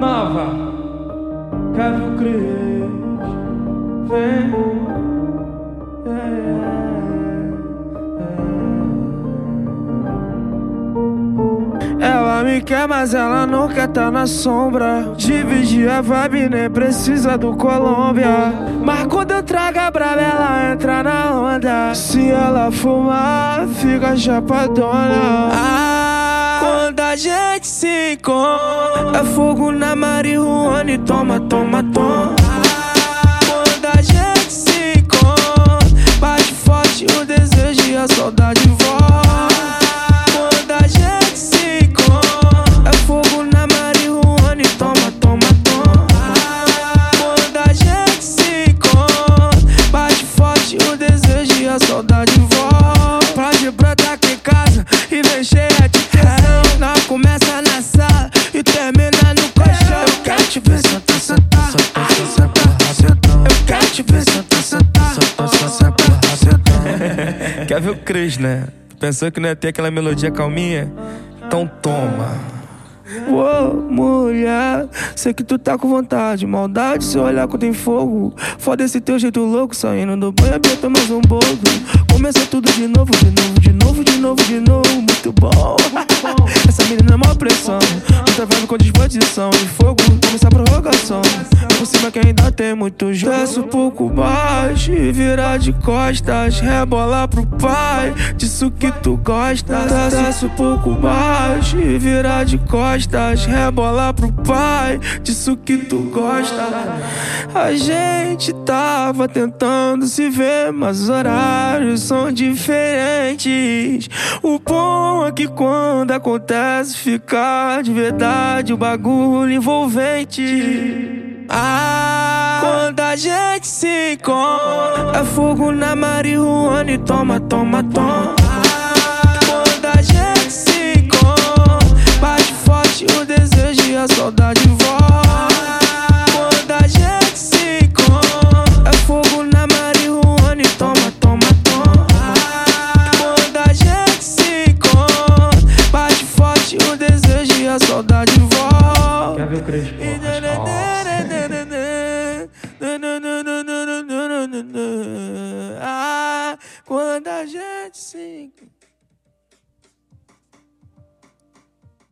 Nova, Kevin Cris, vem. Ela me quer, mas ela quer tá na sombra. Dividir a vibe, nem precisa do Colômbia. Mas quando eu trago a brava, ela entra na onda. Se ela fumar, fica chapadona. Ah, gente se encontra, é fogo na marihuana e toma, toma, toma. Quer ver o Cris, né? Pensou que não ia ter aquela melodia calminha? Então toma. Ô, mulher, sei que tu tá com vontade. Maldade, se olhar quando tem fogo. Foda esse teu jeito louco, saindo do banho, aberta mais um bolo. Começa tudo de novo, de novo, de novo, de novo, de novo. Muito bom. Essa menina é mó pressão. Muita vibe com disposição. E fogo, começa a prorrogação. Por cima que ainda tem muito jogo. Desce um pouco mais e virar de costas. Rebola pro pai, disso que tu gosta. Desce um pouco mais e virar de costas. Rebola pro pai, disso que tu gosta. A gente tava tentando se ver, mas os horários são diferentes. O bom é que quando acontece, fica de verdade o bagulho envolvente. Ah, quando a gente se encontra, é fogo na marihuana e toma, toma, toma. Ah, quando a gente se encontra, bate forte o desejo e a saudade volta. Ah, quando a gente se encontra, é fogo na marihuana e toma, toma, toma. Ah, quando a gente se encontra, bate forte o desejo e a saudade volta. Quer ver o Crespo? sing.